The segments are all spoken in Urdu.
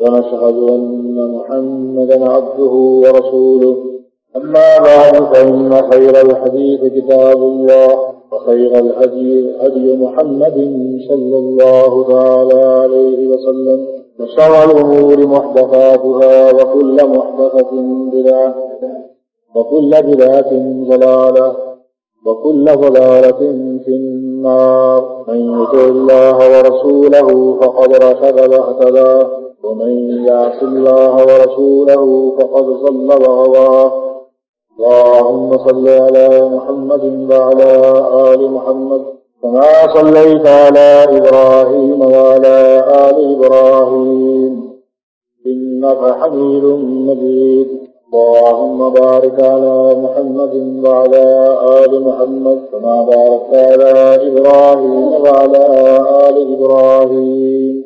ونشهد أن محمدا عبده ورسوله. أما بعد، فإن خير الحديث كتاب الله، وخير الهدي، هدي محمد صلى الله تعالى عليه وسلم. وشر الأمور محدثاتها، وكل محدثة بدعة، وكل بدعة ضلالة. وكل ضلالة في النار. من يطع الله ورسوله فقد رشد واهتدى ومن يعص الله ورسوله فقد ضل وغوى. اللهم صل على محمد وعلى آل محمد كما صليت على إبراهيم وعلى آل إبراهيم. إنك حميد مجيد. اللهم بارك على محمد وعلى آل محمد كما باركت على إبراهيم وعلى آل إبراهيم.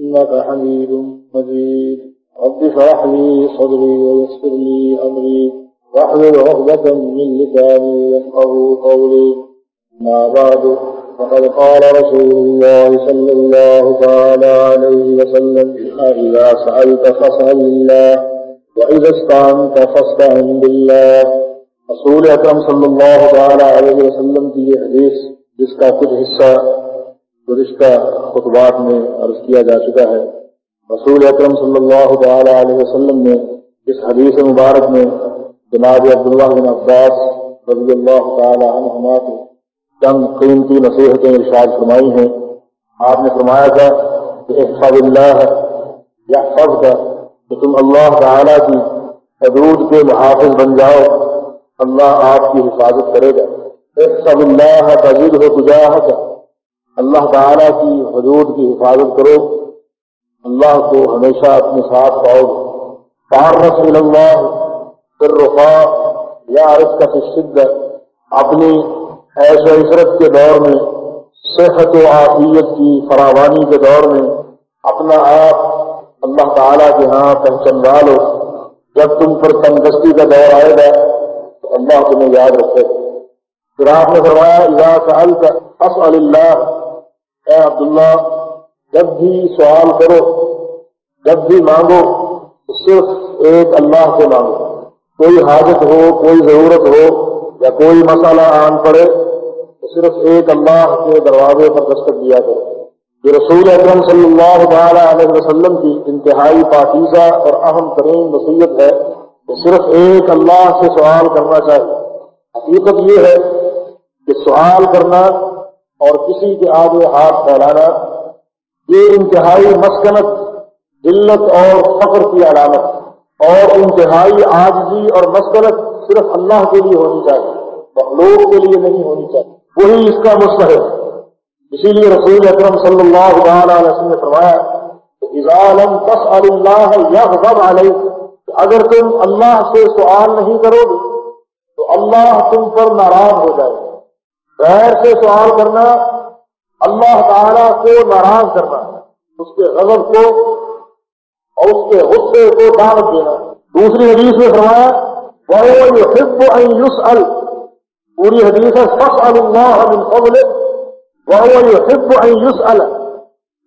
إنك حميد مجيد. رب فرح لي صدري ويسر لي أمري. واحلل عقدة من لساني يفقه قولي. ما بعد، فقد قال رسول الله صلى الله تعالى عليه وسلم، إذا سألت فاسأل الله. وإذا استعنت فاستعن بالله رسول اکرم صلی اللہ تعالی علیہ وسلم کی یہ حدیث جس کا کچھ حصہ گزشتہ خطبات میں عرض کیا جا چکا ہے۔ رسول اکرم صلی اللہ تعالی علیہ وسلم نے اس حدیث مبارک میں جناب عبداللہ بن عباس رضی اللہ تعالی عنہما کی چند قیمتی نصیحتیں ارشاد فرمائی ہیں۔ آپ نے فرمایا تھا کہ احفظ اللہ یا فض کا کہ تم اللہ تعالی کی حدود کے محافظ بن جاؤ۔ اللہ آپ کی حفاظت کرے گا۔ احفظ اللہ تجید ہو کا اللہ تعالی کی حدود کی حفاظت کرو۔ اللہ کو ہمیشہ اپنے ساتھ پاؤ۔ گے تعرف اللہ پھر رفا یا عرض کا شدت اپنی ایش و عشرت کے دور میں، صحت و عافیت کی فراوانی کے دور میں، اپنا آپ اللہ تعالیٰ کے ہاں پہچان لو جب تم پر تندرستی کا دور آئے گا، تو اللہ تمہیں یاد رکھے۔ پھر آپ نے فرمایا، اذا سألت اسأل اللہ۔ اے عبداللہ، جب بھی سوال کرو، جب بھی مانگو، تو صرف ایک اللہ سے مانگو۔ کوئی حاجت ہو، کوئی ضرورت ہو، یا کوئی مسئلہ آن پڑے، تو صرف ایک اللہ کے دروازے پر دستک دیا کرو۔ یہ رسول اکرم صلی اللہ تعالی علیہ وسلم کی انتہائی پاکیزہ اور اہم ترین نصیحت ہے کہ صرف ایک اللہ سے سوال کرنا چاہیے۔ حقیقت یہ ہے کہ سوال کرنا اور کسی کے آگے ہاتھ پھیلانا یہ انتہائی مسکنت، ذلت اور فخر کی علامت اور انتہائی آجزی اور مسکنت صرف اللہ کے لیے ہونی چاہیے، مخلوق کے لیے نہیں ہونی چاہیے۔ وہی اس کا مستحق۔ ہے اسی لیے رسول اکرم صلی اللہ تعالی علیہ وسلم نے فرمایا تس اللہ یا علیہ اگر تم اللہ سے سوال نہیں کرو گے، تو اللہ تم پر ناراض ہو جائے غیر سے سوال کرنا، اللہ تعالی کو ناراض کرنا، اس کے غضب کو اور اس کے غصے کو دعوت دینا۔ دوسری حدیث میں فرمایا وہ حب یوس ال پوری حدیث ہے فص اللہ من قبل وہ حب یوس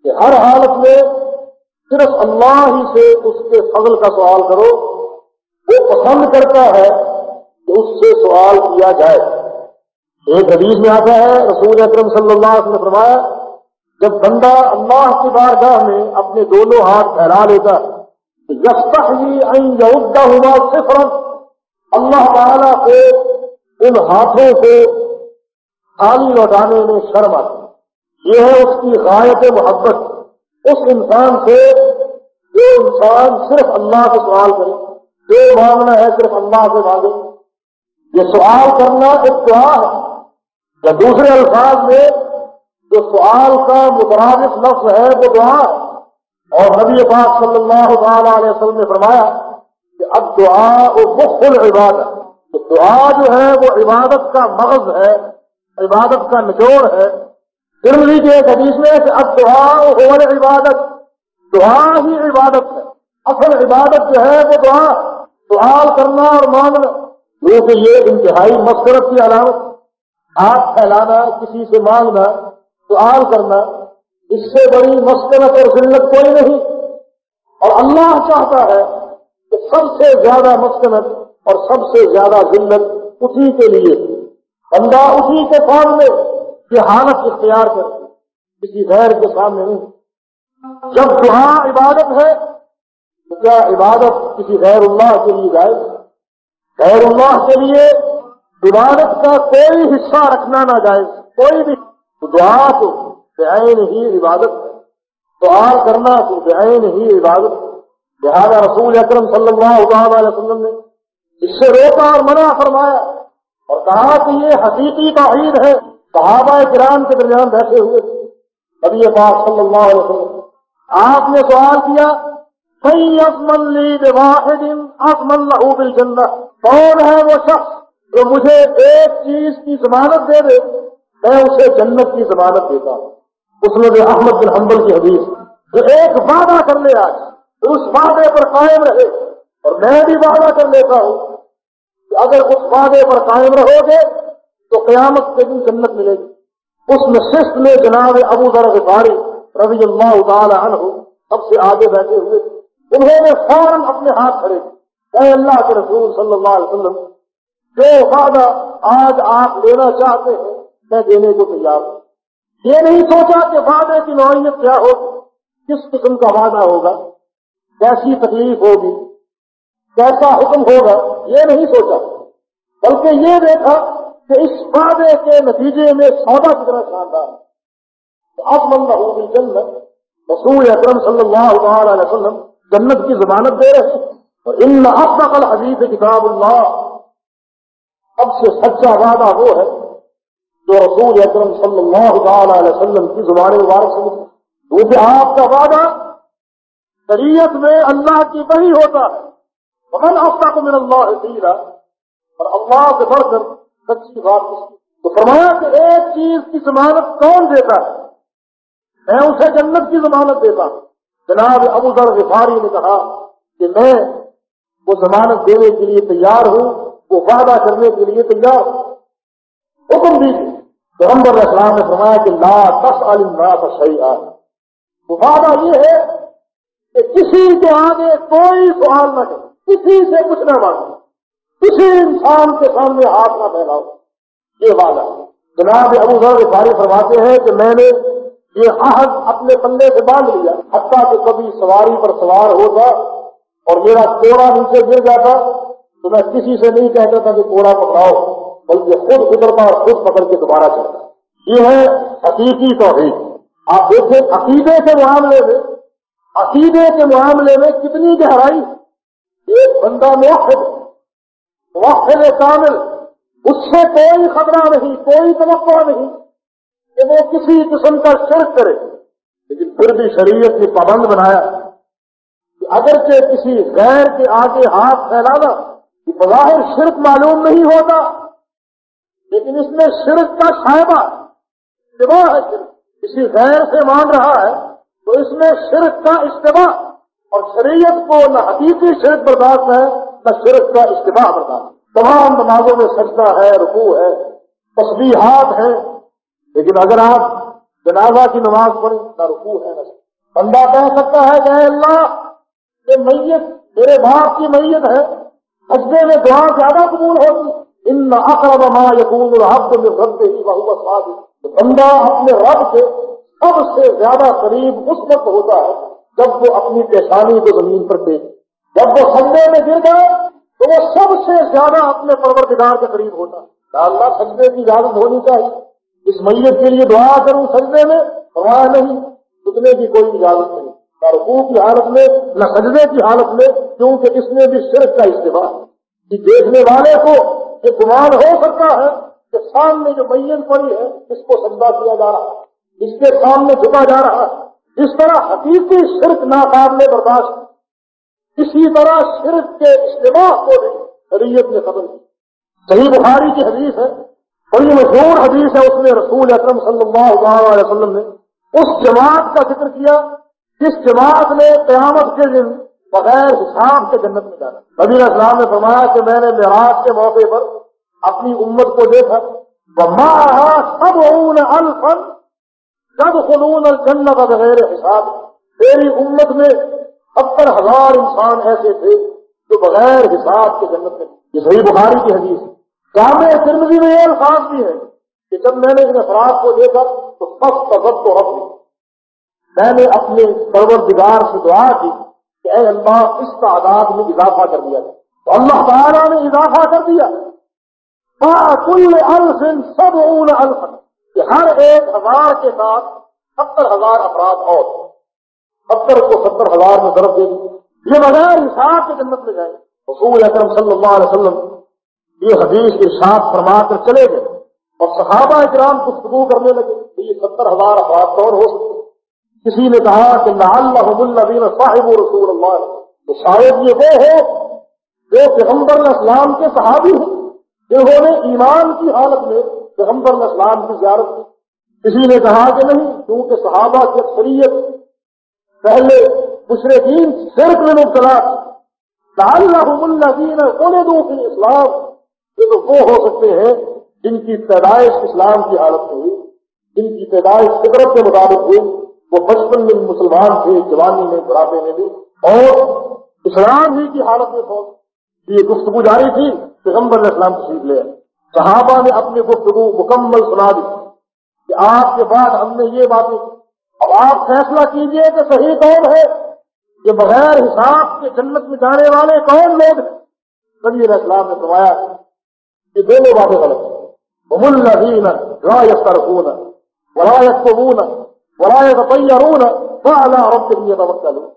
کہ ہر حالت میں صرف اللہ ہی سے اس کے فضل کا سوال کرو. وہ پسند کرتا ہے کہ اس سے سوال کیا جائے. ایک حدیث میں آتا ہے، رسول اکرم صلی اللہ علیہ وسلم نے فرمایا، جب بندہ اللہ کی بارگاہ میں اپنے دونوں ہاتھ پھیلا لیتا یستا ہوا صفر اللہ تعالیٰ کو ان ہاتھوں کو خالی لوٹانے میں شرم آتی یہ ہے اس کی غایت محبت۔ اس انسان سے جو انسان صرف اللہ سے سوال کرے، جو مانگنا ہے صرف اللہ سے مانگے یہ سوال کرنا ایک دعا ہے۔ یا دوسرے الفاظ میں، جو سوال کا مترادف لفظ ہے، وہ دعا ہے۔ اور نبی پاک صلی اللہ تعالی علیہ وسلم نے فرمایا کہ اب دعا وہ مخل عبادت دعا جو ہے، وہ عبادت کا مغز ہے۔ عبادت کا نچوڑ ہے۔ ترمزی کے ایک حدیث میں کہ اب دعا ہو عبادت دعا ہی عبادت ہے۔ اصل عبادت جو ہے وہ دعا سوال کرنا اور مانگنا۔ کیونکہ یہ انتہائی مسکرت کی علامت۔ ہاتھ پھیلانا، کسی سے مانگنا سوال کرنا، اس سے بڑی مسکنت اور ذلت کوئی نہیں۔ اور اللہ چاہتا ہے کہ سب سے زیادہ مسکنت اور سب سے زیادہ ذلت اسی کے لیے۔ بندہ اسی کے سامنے یہ حالت اختیار کر کسی غیر کے سامنے نہیں۔ جب جہاں عبادت ہے، تو کیا عبادت کسی غیر اللہ کے لیے جائے غیر اللہ کے لیے عبادت کا کوئی حصہ رکھنا نہ جائے کوئی بھی۔ دعا تو بعین ہی عبادت ہے۔ سوال کرنا تو بعین ہی عبادت لہٰذا رسول اکرم صلی اللہ علیہ وسلم نے اس سے روکا اور منع فرمایا اور کہا کہ یہ حقیقی توحید ہے۔ صحابہ کرام کے درمیان بیٹھے ہوئے۔ تھے نبی پاک صلی اللہ علیہ وسلم، آپ نے سوال کیا لی کون ہے وہ شخص جو مجھے ایک چیز کی ضمانت دے دے، میں اسے جنت کی ضمانت دیتا ہوں۔ اس میں احمد بن حنبل کی حدیث جو ایک وعدہ کر لے آج، اس وعدے پر قائم رہے۔ اور میں بھی وعدہ کر لیتا ہوں۔ کہ اگر اس وعدے پر قائم رہو گے تو قیامت کے دن جنت ملے گی۔ اس نشست میں جناب ابو ذر غفاری رضی اللہ تعالی عنہ سب سے آگے بیٹھے ہوئے انہوں نے فوراً اپنے ہاتھ کھڑے اے اللہ کے رسول صلی اللہ علیہ وسلم، جو وعدہ آج آپ لینا چاہتے ہیں، میں دینے کو تیار ہوں۔ یہ نہیں سوچا کہ وعدے کی نوعیت کیا ہوگی، کس قسم کا وعدہ ہوگا؟ کیسی تکلیف ہوگی؟ کیسا حکم ہوگا، یہ نہیں سوچا۔ بلکہ یہ دیکھا کہ اس وعدے کے نتیجے میں سودا کتنا شاندار ہے۔ اب من جنت رسول اکرم صلی اللہ علیہ وسلم جنت کی ضمانت دے رہے اور ان نقل حدیث کتاب اللہ اب سے سچا وعدہ وہ ہے جو رسول اکرم صلی اللہ تعالی علیہ وسلم کی زبان مبارک سے کیونکہ آپ کا وعدہ شریعت میں اللہ کی وہی ہوتا ہے۔ من افتا کو من اللہ تیرا اور اللہ سے بڑھ کر سچی بات تو فرمایا کہ ایک چیز کی ضمانت کون دیتا ہے؟ میں اسے جنت کی ضمانت دیتا ہوں۔ جناب ابو ذر غفاری نے کہا کہ میں وہ ضمانت دینے کے لیے تیار ہوں، وہ وعدہ کرنے کے لیے تیار ہوں۔ حکم دیجیے پیغمبر اسلام نے فرمایا کہ لا دس عالم لا صحیح آ وعدہ یہ ہے کہ کسی کے آگے کوئی سوال نہ کرے۔ کسی سے کچھ نہ مانگے کسی انسان کے سامنے ہاتھ نہ پھیلاؤ۔ یہ وعدہ جناب ابو ذر فاری فرماتے ہیں کہ میں نے یہ عہد اپنے پلے سے باندھ لیا، حتیٰ کہ کبھی سواری پر سوار ہوتا اور میرا کوڑا نیچے گر جاتا تو میں کسی سے نہیں کہتا تھا کہ کوڑا پکڑاؤ، بلکہ خود اترتا اور خود پکڑ کے دوبارہ چلتا۔ یہ ہے حقیقی توحید۔ آپ دیکھیں، عقیدے کے معاملے میں، عقیدے کے معاملے میں کتنی گہرائی ایک بندہ موقع موقع کامل، اس سے کوئی خطرہ نہیں، کوئی توقع نہیں کہ وہ کسی قسم کا شرک کرے۔ لیکن پھر بھی شریعت کی پابند بنایا کہ اگرچہ کسی غیر کے آگے ہاتھ پھیلانا بظاہر شرک معلوم نہیں ہوتا، لیکن اس میں شرک کا صاحبہ اشتباہ ہے۔ کسی غیر سے مان رہا ہے تو اس میں شرک کا اشتباہ۔ اور شریعت کو نہ حقیقی شرک برداشت ہے، نہ شرک کا اشتباہ برداشت تمام نمازوں میں سجدہ ہے، رکوع ہے تصویرات ہیں، لیکن اگر آپ جنازہ کی نماز پڑھیں، نہ رکوع ہے، نہ بندہ کہہ سکتا ہے کہ اللہ، یہ میت، میرے باپ کی میت ہے، سجدے میں دعا زیادہ قبول ہوتی ان اقرب ما يكون العبد من ربه وهو صادق۔ بندہ اپنے رب سے سب سے زیادہ قریب اس وقت ہوتا ہے۔ جب وہ اپنی پیشانی کو زمین پر دے جب وہ سجدے میں گر جائے تو وہ سب سے زیادہ اپنے پروردگار کے قریب ہوتا۔ اللہ، سجدے کی اجازت ہونی چاہیے۔ اس میت کے لیے دعا کروں سجدے میں فرمایا نہیں، اتنے کی کوئی اجازت نہیں۔ نہ رکوع کی حالت میں، نہ سجدے کی حالت میں، کیونکہ اس میں بھی صرف کا استعمال دیکھنے والے کو یہ گمان ہو سکتا ہے کہ سامنے جو میت پڑی ہے، اس کو سجدہ کیا جا رہا ہے۔ اس کے سامنے جھکا جا رہا ہے۔ اس طرح حقیقی شرک ناقابل برداشت اسی طرح شرک کے اجتماع کو بھی شریعت نے ختم کی صحیح بخاری کی حدیث ہے بڑی مشہور حدیث ہے، اس میں رسول اکرم صلی اللہ علیہ وسلم نے اس جماعت کا ذکر کیا۔ جس جماعت نے قیامت کے دن بغیر حساب کے جنت میں جانا۔ نبی اسلام نے فرمایا کہ میں نے معراج کے موقع پر اپنی امت کو دیکھا۔ بما سب الفن سب خلون الجنت بغیر حساب. میری امت میں ستر ہزار انسان ایسے تھے جو بغیر حساب کے جنت میں یہ صحیح بخاری کی حدیث جامع ترمزی میں یہ الفاظ بھی ہے کہ جب میں نے ان افراد کو دیکھا تو سب سب تو رب میں. نے اپنے پروردگار سے دعا کی کہ اے اللہ اس تعداد میں اضافہ کر دیا تو اللہ تعالیٰ نے اضافہ کر دیا. کل الفن سب اون الفن کہ ہر ایک ہزار کے ساتھ ستر ہزار افراد اور ستر کو ستر ہزار میں ضرب دے دی یہ بغیر حساب کے جنت میں جائیں۔ رسول اکرم صلی اللہ علیہ وسلم یہ حدیث کے ساتھ فرما کر چلے گئے۔ اور صحابہ اکرام گفتگو کرنے لگے کہ یہ ستر ہزار افراد کون ہو سکتے کسی نے کہا کہ اللہ صاحب رسول اللہ۔ تو شاید یہ وہ ہو جو پیغمبر اسلام کے صحابی ہیں، جنہوں نے ایمان کی حالت میں پیغمبر اسلام کی زیارت کی۔ کسی نے کہا کہ نہیں، کیونکہ صحابہ کی اکثریت پہلے مشرقین صرف میں مبتلا اللہ دین دو کی اسلام یہ تو وہ ہو سکتے ہیں جن کی پیدائش اسلام کی حالت میں ہوئی۔ جن کی پیدائش فطرت کے مطابق ہوئی۔ وہ بچپن میں مسلمان تھے، جوانی میں، بڑھاپے میں بھی۔ اور اسلام ہی کی حالت میں تھا یہ گفتگو جاری تھی، پیغمبر اسلام کو سیکھ لیا صحابہ نے اپنی گفتگو مکمل سنا دی کہ آپ کے بعد ہم نے یہ باتیں اب آپ فیصلہ کیجیے کہ صحیح کون ہے کہ بغیر حساب کے جنت میں جانے والے کون لوگ ہیں؟ نبی علیہ السلام نے فرمایا کہ دونوں باتیں غلط ہیں۔ مملین لا یسترقون ولا یکتبون طیارون فعلا رب یتوکلون۔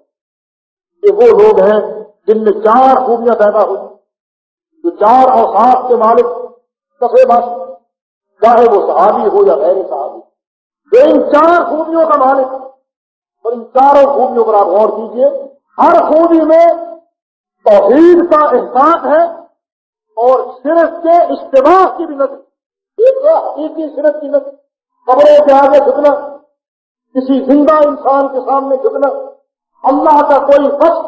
یہ وہ لوگ ہیں جن میں چار خوبیاں پیدا ہوئی۔ جو چار اوساف کے مالک کسے بس چاہے وہ صحابی ہو یا غیر صحابی۔ جو ان چار خوبیوں کا مالک۔ اور ان چاروں خوبیوں پر آپ غور کیجیے ہر خوبی میں توحید کا احساس ہے اور صرف کے اجتماع کی بھی نظر ایک حقیقی صرف کی نظر قبروں کے آگے جھکنا، کسی زندہ انسان کے سامنے جھکنا۔ اللہ کا کوئی فص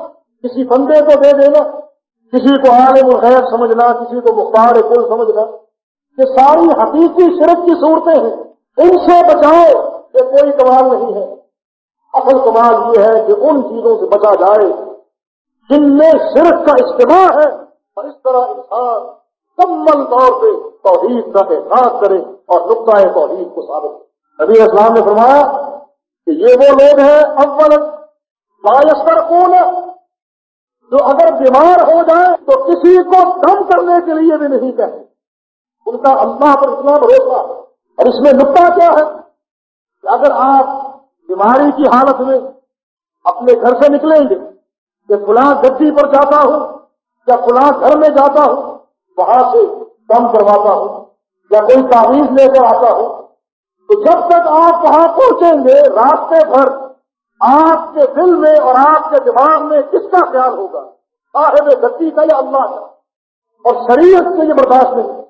کسی بندے کو دے دینا، کسی کو عالم الغیر سمجھنا، کسی کو مختار کل سمجھنا۔ یہ ساری حقیقی شرک کی صورتیں ہیں۔ ان سے بچاؤ یہ کوئی کمال نہیں ہے۔ اصل کمال یہ ہے کہ ان چیزوں سے بچا جائے۔ جن میں شرک کا اجتماع ہے، اور اس طرح انسان کمل طور پہ توحید کا احساس کرے اور نقطۂ توحید کو ثابت کرے۔ نبی اسلام نے فرمایا کہ یہ وہ لوگ ہیں اول بایستر کون جو اگر بیمار ہو جائے تو کسی کو دم کرنے کے لیے بھی نہیں کہتے۔ ان کا اللہ پر اتنا بھروسہ اور اس میں نقطہ کیا ہے کہ اگر آپ بیماری کی حالت میں اپنے گھر سے نکلیں گے کہ فلاں گدی پر جاتا ہوں یا فلاں گھر میں جاتا ہوں، وہاں سے دم کرواتا ہوں یا کوئی تعویذ لے کر آتا ہوں، تو جب تک آپ وہاں پہنچیں گے راستے بھر آپ کے دل میں اور آپ کے دماغ میں کس کا خیال ہوگا؟ صاحب گتی کا یا اللہ کا؟ اور شریعت سے یہ برداشت نہیں۔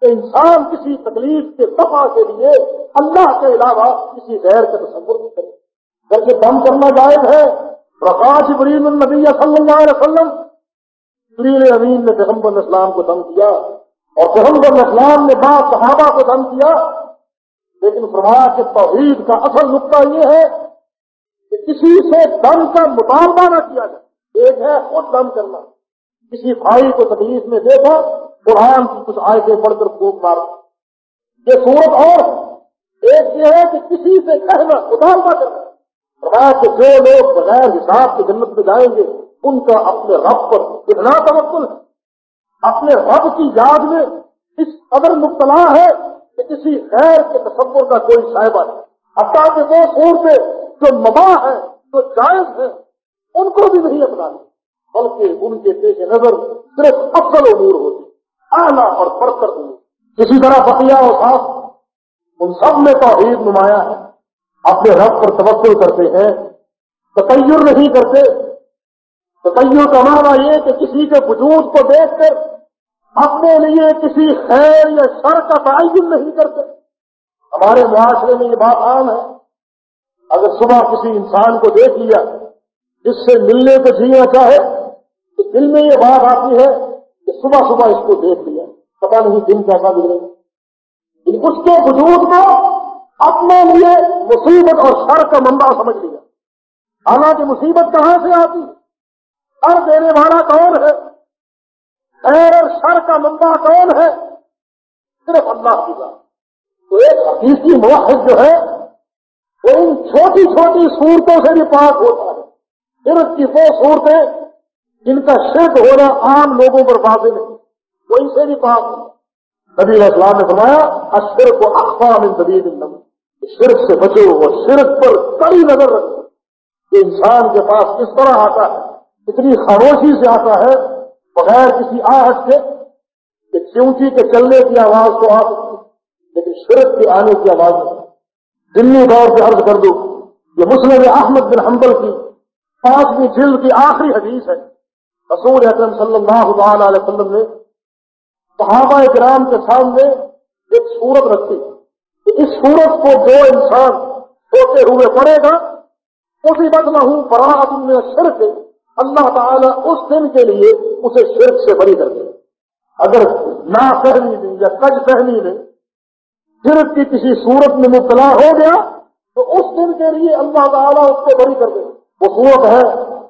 کہ انسان کسی تکلیف کے دفاع کے لیے اللہ کے علاوہ کسی غیر کا تصور نہیں کرے۔ جبکہ دم کرنا جائز ہے رقاش بریم النبی صلی اللہ علیہ وسلم سرین امین نے پیغمبر اسلام کو دم کیا اور پیغمبر اسلام نے بعض صحابہ کو دم کیا۔ لیکن فرمایا کہ توحید کا اصل نقطہ یہ ہے کہ کسی سے دم کا مطالبہ نہ کیا جائے۔ ایک ہے خود دم کرنا، کسی بھائی کو تکلیف میں دیکھا قرآن کی کچھ آیتیں پڑھ کر پھونک مارا۔ یہ صورت اور ایک یہ ہے کہ کسی سے کہنا مطالبہ کرنا۔ فرمایا کہ جو لوگ بغیر حساب کے جنت میں جائیں گے، ان کا اپنے رب پر اتنا توقل ہے۔ اپنے رب کی یاد میں اس قدر مبتلا ہے کہ کسی خیر کے تصور کا کوئی صاحبہ نہیں۔ حتیٰ کہ وہ صورتیں جو مباح ہے جو جائز ہے ان کو بھی نہیں اپنا بلکہ ان کے پیش نظر صرف افضل امور ہوتی اعلیٰ اور برتر امور کسی طرح بقیہ اور صاف ان سب میں توحید نمایاں ہے۔ اپنے رب پر توقع کرتے ہیں۔ تطیر نہیں کرتے۔ تو کئیوں کا مانا یہ کہ کسی کے وجود کو دیکھ کر اپنے لیے کسی خیر یا شر کا تعین نہیں کرتے۔ ہمارے معاشرے میں یہ بات عام ہے۔ اگر صبح کسی انسان کو دیکھ لیا جس سے ملنے کو جینا چاہے تو دل میں یہ بات آتی ہے صبح صبح اس کو دیکھ لیا۔ پتا نہیں دن کیسا گزرے۔ گا اس کے وجود کو اپنے لیے مصیبت اور شر کا منبع سمجھ لیا۔ حالانکہ مصیبت کہاں سے آتی؟ ہر دینے والا کون ہے؟ خیر اور شر کا منبع کون ہے؟ صرف اللہ کی بات۔ تو ایک حقیقی موحد جو ہے، وہ ان چھوٹی چھوٹی صورتوں سے بھی پاک ہوتا ہے۔ صرف کی وہ صورتیں جن کا شرک ہونا عام لوگوں پر واضح نہیں۔ وہ ان سے بھی پاک ہے نبی علیہ السلام نے فرمایا اشر کو اخبار شرک سے بچو اور شرک پر کڑی نظر رکھو۔ کہ انسان کے پاس کس طرح آتا ہے؟ اتنی خاموشی سے آتا ہے، بغیر کسی آہٹ کے، کہ چونٹی کے چلنے کی آواز تو آ سکتی لیکن شرک کے آنے کی آواز نہیں۔ دلی دور سے عرض کر دو، یہ مسلم احمد بن حنبل کی پانچویں جلد کی آخری حدیث ہے۔ رسول اکرم صلی اللہ تعالی علیہ وسلم نے صحابہ کرام کے سامنے ایک صورت رکھی۔ کہ اس صورت کو جو انسان ہوتے ہوئے پڑے گا، اسی بدلا ہوں براہ میں شرک اللہ تعالیٰ اس دن کے لیے اسے شرک سے بری کر دے۔ اگر نا فہمی میں یا کج فہمی میں شرک کی کسی صورت میں مبتلا ہو گیا، تو اس دن کے لیے اللہ تعالیٰ اس کو بری کر دے۔ وہ صورت ہے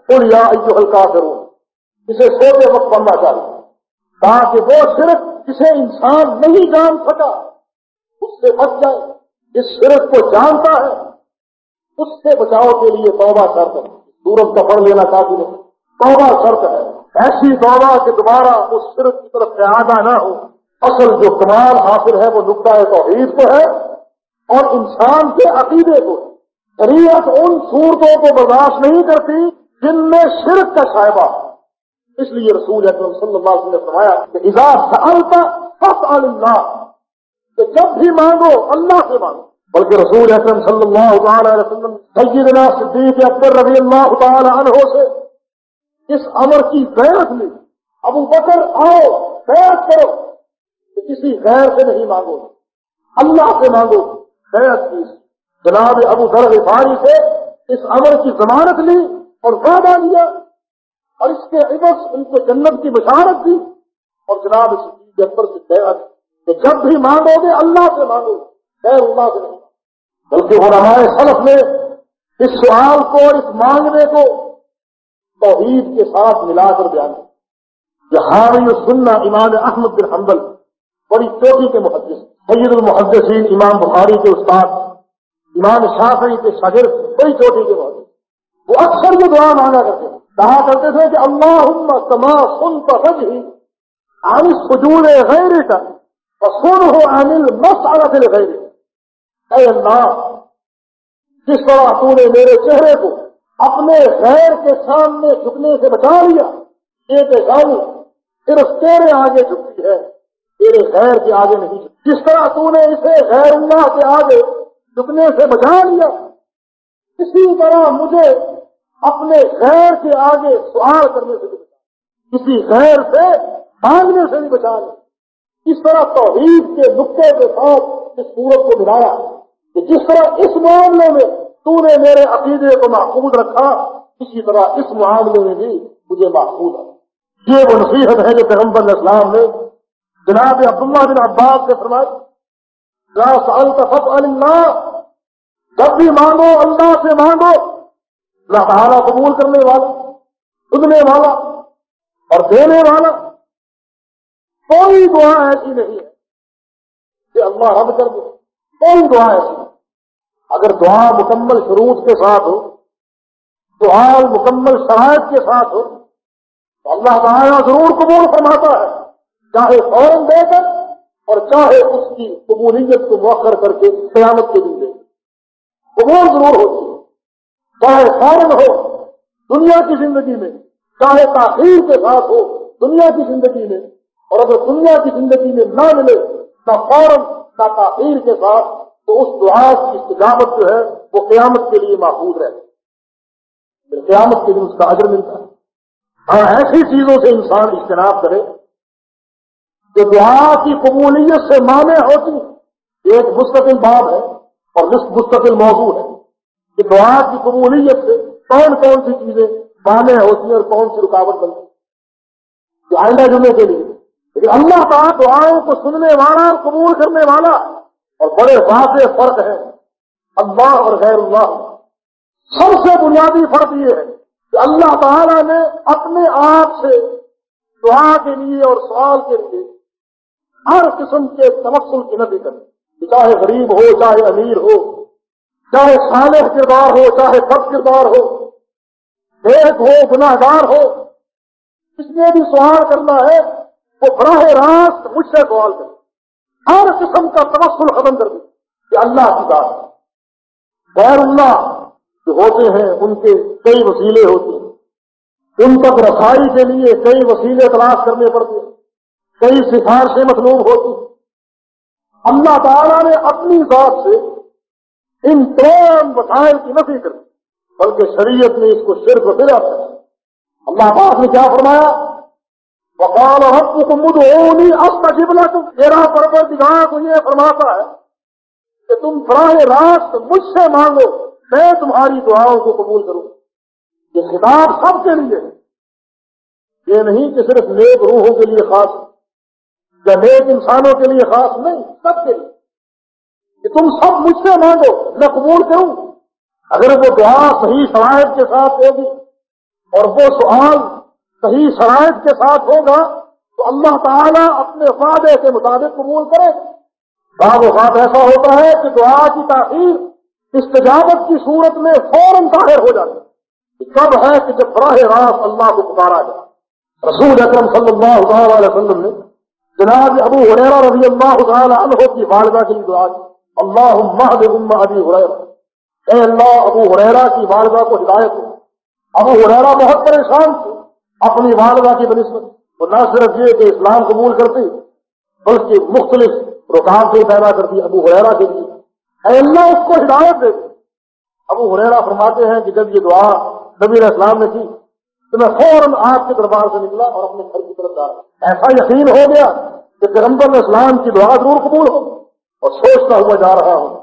پھر یا ہلکا کروں اسے سوتے وقت پڑھنا چاہیے۔ تاکہ وہ صرف کسے انسان نہیں جان سکا، اس سے بچ جائے۔ جس شرک کو جانتا ہے، اس سے بچاؤ کے لیے توبہ شرط ہے۔ سورج کا پڑھ لینا کافی نہیں توبہ شرط ہے۔ ایسی توبہ کہ دوبارہ اس شرک کی طرف سے نہ ہو۔ اصل جو کمال حاصل ہے، وہ نقطۂ توحید کو ہے۔ اور انسان کے عقیدے کو شریعت ان صورتوں کو برداشت نہیں کرتی جن میں شرک کا شائبہ اس لیے رسول اکرم صلی اللہ علیہ وسلم نے فرمایا کہ اضاف اللہ، کہ جب بھی مانگو اللہ سے مانگو۔ بلکہ رسول اکرم صلی اللہ تعالی علیہ وسلم، سیدنا صدیق اکبر رضی اللہ تعالی عنہ سے اس امر کی بیعت لی۔ ابو بکر، آؤ بیعت کرو کہ کسی غیر سے نہیں مانگو۔ اللہ سے مانگو۔ بیعت کی۔ جناب ابو ذر غفاری سے اس امر کی ضمانت لی اور وعدہ دیا اور اس کے عبص ان کو جنت کی بشارت دی۔ اور جناب صدیق اکبر سے بیعت کہ جب بھی مانگو گے، اللہ سے مانگو خیر، اللہ سے نہیں۔ بلکہ علماء خلف نے اس سوال کو اور اس مانگنے کو توحید کے ساتھ ملا کر بیان کیا۔ یہ سننا امام احمد بن حنبل، بڑی چوٹی کے محدث، سید المحدثین امام بخاری کے استاد، امام شافعی کے شاگرد، بڑی چوٹی کے محدث۔ وہ اکثر یہ دعا مانگا کرتے ہیں کہا کرتے تھے کہ اللہ تما سن پر ہی عن سجور غیر کا سن ہو انل مس غیر اے اللہ، جس طرح تو نے میرے چہرے کو اپنے غیر کے سامنے جھکنے سے بچا لیا ایک گل صرف تیرے آگے جھکتی ہے، تیرے غیر کے آگے نہیں جھکتی۔ جس طرح تو نے اسے غیر اللہ کے آگے جھکنے سے بچا لیا، اسی طرح مجھے اپنے غیر کے آگے سوال کرنے سے بھی بچا کسی غیر سے مانگنے سے بھی بچا لیا اس طرح توحید کے نقطے کے ساتھ اس سورت کو ملایا کہ جس طرح اس معاملے میں تو نے میرے عقیدے کو محفوظ رکھا، اسی طرح اس معاملے میں بھی مجھے محفوظ ہے یہ وہ نصیحت ہے جو پیغمبر اسلام نے جناب عبداللہ بن عباس سے فرمائی اللہ جب بھی مانگو اللہ سے مانگو اللہ تعالیٰ قبول کرنے والا، سننے والا اور دینے والا۔ کوئی دعا ایسی نہیں ہے کہ اللہ رب کر دے۔ کوئی دعا ایسی نہیں۔ اگر دعا مکمل شروط کے ساتھ ہو، دعا مکمل شرائط کے ساتھ ہو، تو اللہ تعالیٰ ضرور قبول فرماتا ہے۔ چاہے فوراً دے کر اور چاہے اس کی قبولیت کو موخر کر کے قیامت کے دن دے۔ قبول ضرور ہوتی ہے۔ چاہے فوراً ہو دنیا کی زندگی میں، چاہے تاخیر کے ساتھ ہو دنیا کی زندگی میں، اور اگر دنیا کی زندگی میں نہ ملے، نہ فوراً، نہ تاخیر کے ساتھ، تو اس دعا کی استجابت جو ہے، وہ قیامت کے لیے محفوظ رہے قیامت کے دن اس کا اجر ملتا ہے۔ اور ایسی چیزوں سے انسان اجتناب کرے جو دعا کی قبولیت سے مانے ہوتی۔ ایک مستقل باب ہے اور مستقل موضوع ہے۔ کہ دعا کی قبولیت سے کون کون سی چیزیں مانے ہوتی ہیں اور کون سی رکاوٹ بنتی جو آئندہ جمعے کے لیے۔ لیکن اللہ تعالیٰ دعاؤں کو سننے والا اور قبول کرنے والا اور بڑے واضح فرق ہے اللہ اور غیر اللہ۔ سب سے بنیادی فرق یہ ہے کہ اللہ تعالیٰ نے اپنے آپ سے دعا کے لیے اور سوال کے لیے ہر قسم کے تمسل کی نبی کرنی چاہے غریب ہو، چاہے امیر ہو چاہے صالح کردار ہو، چاہے بد کردار ہو دیکھ ہو گناہ گار ہو، اس نے بھی سوال کرنا ہے، وہ براہ راست مجھ سے سوال کرے۔ ہر قسم کا تمسل ختم کر دے کہ اللہ کی بات غیر اللہ جو ہوتے ہیں، ان کے کئی وسیلے ہوتے ہیں۔ ان تک رسائی کے لیے کئی وسیلے تلاش کرنے پڑتے ہیں۔ کئی سفارشیں مطلوب ہوتی ہیں۔ اللہ تعالیٰ نے اپنی ذات سے ان تمام وسائل کی نفی کر۔ بلکہ شریعت نے اس کو صرف دلا کر اللہ پاک نے کیا فرمایا؟ وقال ربكم ادعوني استجب لكم میرا پروردگار کو یہ فرماتا ہے کہ تم براہ راست مجھ سے مانگو، میں تمہاری دعاؤں کو قبول کروں۔ یہ خطاب سب کے لیے۔ یہ نہیں کہ صرف نیک روحوں کے لیے خاص، یا نیک انسانوں کے لیے خاص، نہیں، سب کے لیے۔ کہ تم سب مجھ سے مانگو، میں قبول کروں اگر وہ دعا صحیح شرائط کے ساتھ ہوگی اور وہ سوال صحیح شرائط کے ساتھ ہوگا، تو اللہ تعالیٰ اپنے وعدے کے مطابق قبول کرے۔ بعض اوقات ایسا ہوتا ہے کہ دعا کی تاخیر استجابت کی صورت میں فوراً ظاہر ہو جاتی کب ہے کہ جب براہ راست اللہ کو پکارا جائے۔ رسول اکرم صلی اللہ علیہ وسلم نے جناب ابو حریرا رضی اللہ تعالی عنہ کی والدہ کے لیے دعا کی۔ اللہ ابی حریرا اے اللہ، ابو حریرا کی والدہ کو ہدایت ہو ابو حریرا بہت پریشان تھے اپنی والدہ کی بنسبت۔ وہ نہ صرف یہ کہ اسلام قبول کرتی، بلکہ مختلف رکاوٹیں پیدا کرتی ابو حریرا کے لیے۔ اے اللہ، اس کو ہدایت دے۔ ابو حریرا فرماتے ہیں کہ جب یہ دعا نبی اسلام نے کی، تو میں فوراً آپ کے دربار سے نکلا اور اپنے گھر کی طرف جا۔ ایسا یقین ہو گیا کہ پیغمبر اسلام کی دعا ضرور قبول ہو۔ اور سوچتا ہوا جا رہا ہوں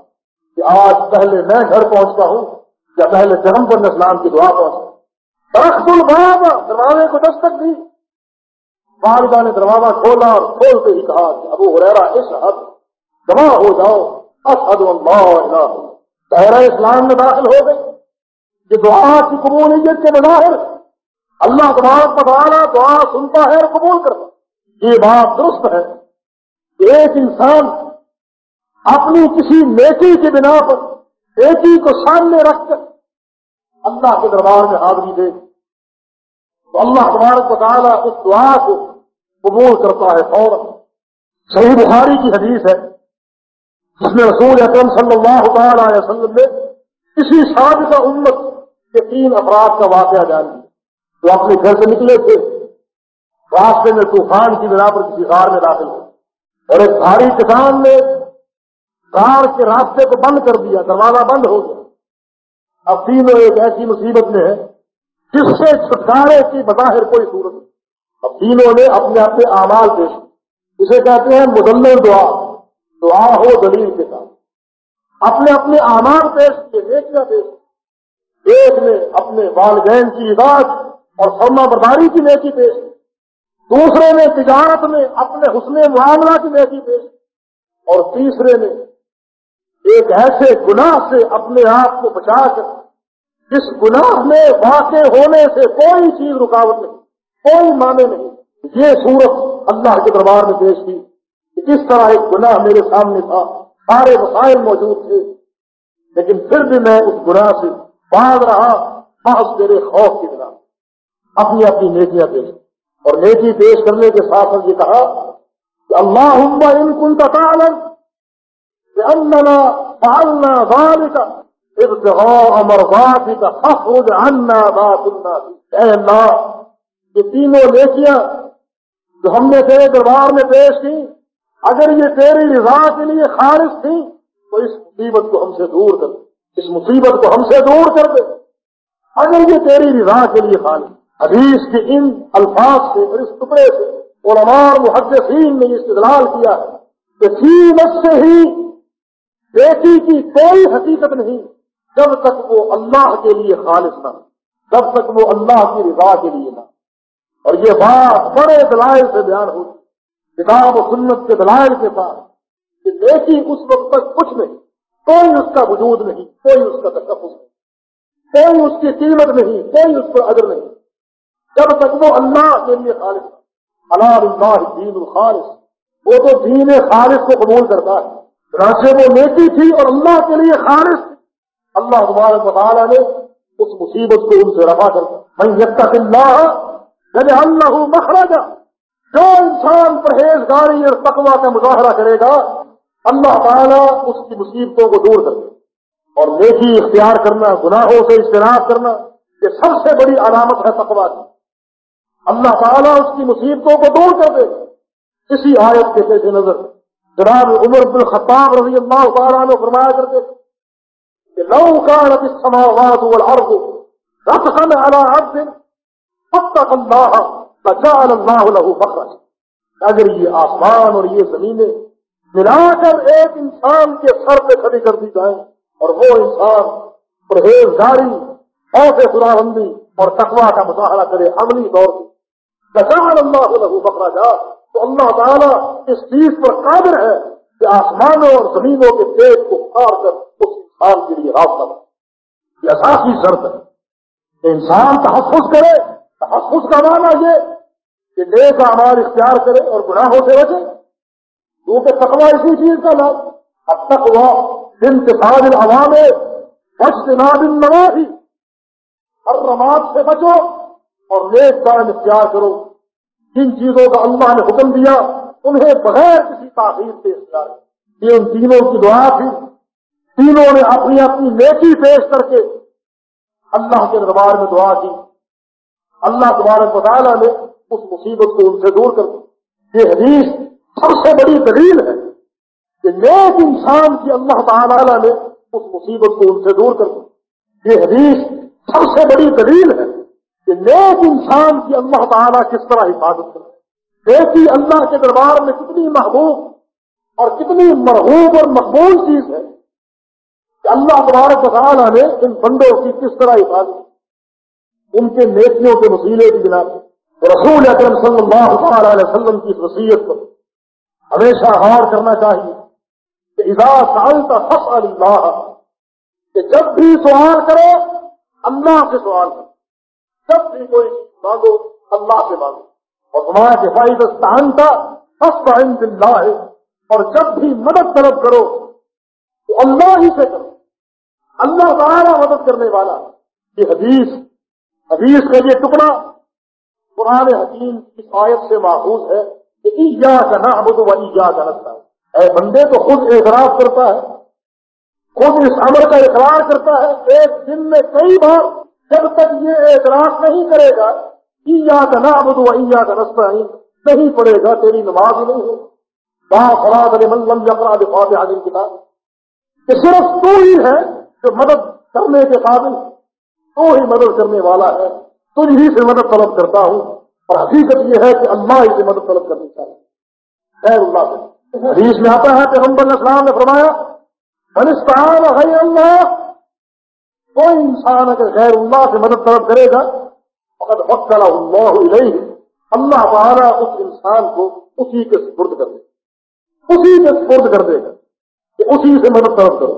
کہ آج پہلے میں گھر پہنچتا ہوں یا پہلے پیغمبر اسلام کی دعا پہنچتا تخت الباب، دروازے کو دستک دی۔ والدہ نے دروازہ کھولا اور کھولتے ہی کہا کہ ابو ہریرا اس حد جمع ہو جاؤ۔ اشد اللہ دائرہ اسلام میں داخل ہو گئی یہ دعا کی قبولیت کے بظاہر اللہ تبارک مطالعہ دعا سنتا ہے اور قبول کرتا یہ بات درست ہے کہ ایک انسان اپنی کسی نیکی کی بنا پر، نیکی کو سامنے رکھ کر اللہ کے دربار میں حاضری دے۔ تو اللہ تبارک و تعالیٰ اس دعا کو قبول کرتا ہے فوراً صحیح بخاری کی حدیث ہے۔ جس میں رسول اکرم صلی اللہ تعالی علیہ وسلم نے کسی سابقہ امت کے تین افراد کا واقعہ جان دیا جو اپنے گھر سے نکلے تھے۔ راستے میں طوفان کی بنا پر کسی غار میں داخل ہوئے۔ اور ایک بھاری کسان نے غار کے راستے کو بند کر دیا، دروازہ بند ہو گیا۔ اب تینوں ایک ایسی مصیبت میں ہے جس سے چھٹکارے کی بظاہر کوئی صورت نہیں۔ اب تینوں نے اپنے اپنے اعمال پیش اسے کہتے ہیں مدمل دعا۔ دعا ہو دلیل کے ساتھ۔ اپنے اپنے اعمال پیش کیے، نیکیاں پیش ایک نے اپنے والدین کی عبادت اور فرما برداری کی نیکی پیش کی۔ دوسرے نے تجارت میں اپنے حسن معاملہ کی نیکی پیش اور تیسرے نے ایک ایسے گناہ سے اپنے آپ کو بچا کر، جس گناہ میں واقع ہونے سے کوئی چیز رکاوٹ نہیں، کوئی معنی نہیں۔ یہ صورت اللہ کے دربار میں پیش کی۔ کہ طرح ایک گناہ میرے سامنے تھا، سارے مسائل موجود تھے۔ لیکن پھر بھی میں اس گناہ سے باغ رہا بس میرے خوف کی بنا اپنی اپنی نیکیاں پیش اور نیکی پیش کرنے کے ساتھ یہ کہا کہ اللہ ان کن تعلق کہ اننا پالنا ذالک ابتغاء مرضاتك فخرج عنا ما كنا اے اللہ، یہ تینوں نیکیاں جو ہم نے تیرے دربار میں پیش کی اگر یہ تیری رضا کے لیے خارج تھی تو اس مصیبت کو ہم سے دور کر دے۔ اس مصیبت کو ہم سے دور کر دے۔ اگر یہ تیری رضا کے لیے خالص، حدیث کے ان الفاظ سے، اور اس ٹکڑے سے علماء محدثین نے استدلال کیا کہ سیمت سے ہی بیٹی کی کوئی حقیقت نہیں جب تک وہ اللہ کے لیے خالص نہ جب تک وہ اللہ کی رضا کے لیے نہ اور یہ بات بڑے دلائل سے بیان ہوتی کتاب و سنت کے دلائل کے ساتھ کہ بیٹی اس وقت تک کچھ نہیں، کوئی اس کا وجود نہیں، کوئی اس کا تقف نہیں، کوئی اس کی قیمت نہیں، کوئی اس پر ادر نہیں۔ جب تک وہ اللہ کے لیے خالص اللہ اللہ دین الخالص، وہ تو دین خالص کو قبول کرتا ہے۔ راجے وہ نیکی تھی اور اللہ کے لیے خالص اللہ تبارک مطالعہ نے اس مصیبت کو ان سے رفا کر میں یکتا اللہ جب اللہ مخرجا۔ جو انسان پرہیزگاری اور تقوا کا مظاہرہ کرے گا، اللہ تعالیٰ اس کی مصیبتوں کو دور کر دے۔ اور نیکی اختیار کرنا، گناہوں سے اجتناب کرنا، یہ سب سے بڑی علامت ہے تقوا کی۔ اللہ تعالیٰ اس کی مصیبتوں کو دور کر دے۔ اسی آیت کے پیش نظر۔ جناب عمر بن خطاب رضی اللہ تعالیٰ نے فرمایا کرتے کہ لو كانت السماوات والارض رتقا على عبد فاتق الله فجعل الله له مخرج اگر یہ آسمان اور یہ زمینیں ملا کر ایک انسان کے سر پہ کھڑی کر دی جائیں اور وہ انسان پرہیزگاری، خوف خدا بندی اور تقوا کا مظاہرہ کرے عملی طور پر اللہ له بکرا تو اللہ تعالیٰ اس چیز پر قادر ہے کہ آسمانوں اور زمینوں کے پیٹ کو پھاڑ کر اس انسان کے لیے راستہ یہ اساسی شرط ہے۔ کہ انسان تحفظ کرے۔ تحفظ کا معنی یہ کہ لے کا اختیار کرے اور گناہوں سے بچے۔ کیونکہ تقوا اسی چیز کا نام اب تک وہ دن کے ساتھ عوام بچ دن نواز ہر رماد سے بچو اور نیک کام اختیار کرو۔ جن چیزوں کا اللہ نے حکم دیا، انہیں بغیر کسی تاخیر سے اختیار یہ ان تینوں کی دعا تھی۔ تینوں نے اپنی اپنی نیکی پیش کر کے اللہ کے دربار میں دعا کی۔ اللہ تبارک مطالعہ نے اس مصیبت کو ان سے دور کر دی۔ یہ حدیث سب سے بڑی دلیل ہے کہ نیک انسان کی اللہ تعالی نے اس مصیبت کو ان سے دور کر دی۔ یہ حدیث سب سے بڑی دلیل ہے کہ نیک انسان کی اللہ تعالیٰ کس طرح حفاظت کرے بیٹی اللہ کے دربار میں کتنی محبوب اور کتنی مرحوب اور مقبول چیز ہے کہ اللہ تبارک تعالیٰ نے ان بندوں کی کس طرح حفاظت ان کے نیکیوں کے وسیلے کی بنا پر رسول اکرم صلی اللہ تعالی علیہ وسلم کی وسیعت پر ہمیشہ غور کرنا چاہیے کہ اذا سالتا فص اللہ، کہ جب بھی سوال کرو، اللہ سے سوال کرو۔ جب بھی کوئی مانگو، اللہ سے مانگو۔ اور ہمارا کے فائدستان کا فسٹ اللہ۔ ہے اور جب بھی مدد طلب کرو، تو اللہ ہی سے کرو۔ اللہ تعالیٰ مدد کرنے والا۔ یہ حدیث حدیث کا یہ ٹکڑا قرآن حکیم کی آیت سے محفوظ ہے کہ ایجا کا نہ ابد و ایجا کا نستا اے بندے، تو خود اعتراف کرتا ہے، خود اس عمل کا اقرار کرتا ہے۔ ایک دن میں کئی بار جب تک یہ اعتراض نہیں کرے گا یا کا نام یا کا رستہ نہیں پڑے گا، تیری نماز نہیں ہو با فراد ملم جفراد فاتح عادل کتاب۔ کہ صرف تو ہی ہے جو مدد کرنے کے قابل تو ہی مدد کرنے والا ہے۔ تجھ ہی سے مدد طلب کرتا ہوں۔ اور حقیقت یہ ہے کہ اللہ ہی سے مدد طلب کرنی چاہیے۔ خیر اللہ سے۔ حدیث میں آتا ہے کہ اسلام نے فرمایا منستان اللہ کوئی انسان اگر غیر اللہ سے مدد طلب کرے گا اگر وقت اللہ علیہ، اللہ تعالیٰ اس انسان کو اسی کے سپرد کر دے گا۔ اسی کے سپرد کر دے گا کہ اسی سے مدد طلب کرو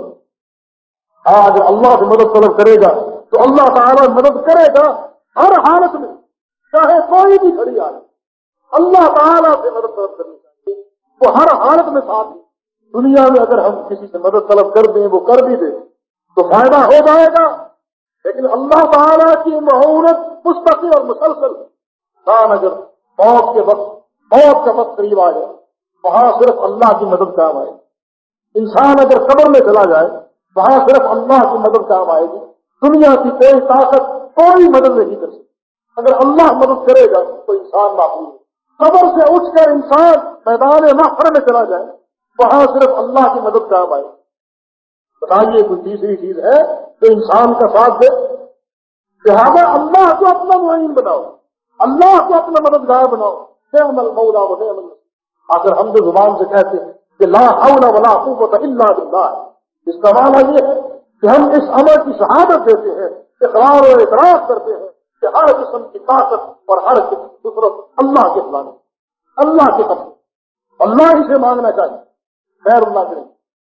ہاں، اگر اللہ سے مدد طلب کرے گا، تو اللہ تعالیٰ مدد کرے گا ہر حالت میں، چاہے کوئی بھی کھڑی آئے اللہ تعالیٰ سے مدد طلب کرنی چاہیے۔ وہ ہر حالت میں ساتھ دنیا میں اگر ہم کسی سے مدد طلب کر دیں، وہ کر بھی دیں تو فائدہ ہو جائے گا۔ لیکن اللہ تعالیٰ کی معاونت مستقل اور مسلسل۔ کام اگر موت کے وقت موت کا وقت قریب آ جائے وہاں صرف اللہ کی مدد کام آئے گی۔ انسان اگر قبر میں چلا جائے، وہاں صرف اللہ کی مدد کام آئے گی۔ دنیا کی کوئی طاقت کوئی مدد نہیں کر سکتی۔ اگر اللہ مدد کرے گا تو انسان معقول قبر سے اٹھ کر انسان میدان محفر میں چلا جائے، وہاں صرف اللہ کی مدد کام آئے گی۔ بتائیے کوئی تیسری چیز ہے تو انسان کا ساتھ دے۔ لہٰذا اللہ کو اپنا معین بناؤ۔ اللہ کو اپنا مددگار بناؤ۔ نعم المولا و نعم اگر ہم جو زبان سے کہتے ہیں کہ لا حول ولا قوت الا باللہ۔ اس کا معنی یہ ہے کہ ہم اس عمل کی شہادت دیتے ہیں، اقرار و اعتراف کرتے ہیں کہ ہر قسم کی طاقت اور ہر قسم قدرت اللہ کے فلانے اللہ کے قبل۔ اللہ ہی سے مانگنا چاہیے۔ خیر اللہ کریں